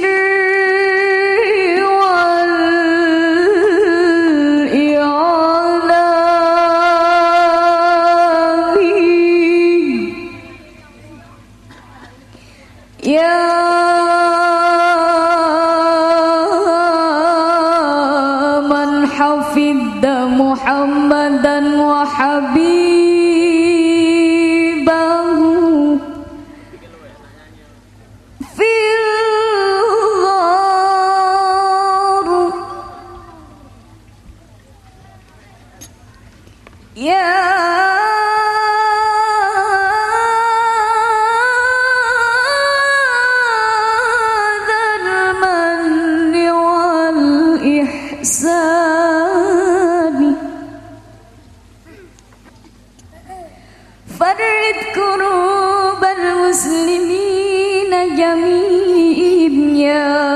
Later. يا ذا المن والإحسان فرد كروب المسلمين جميعا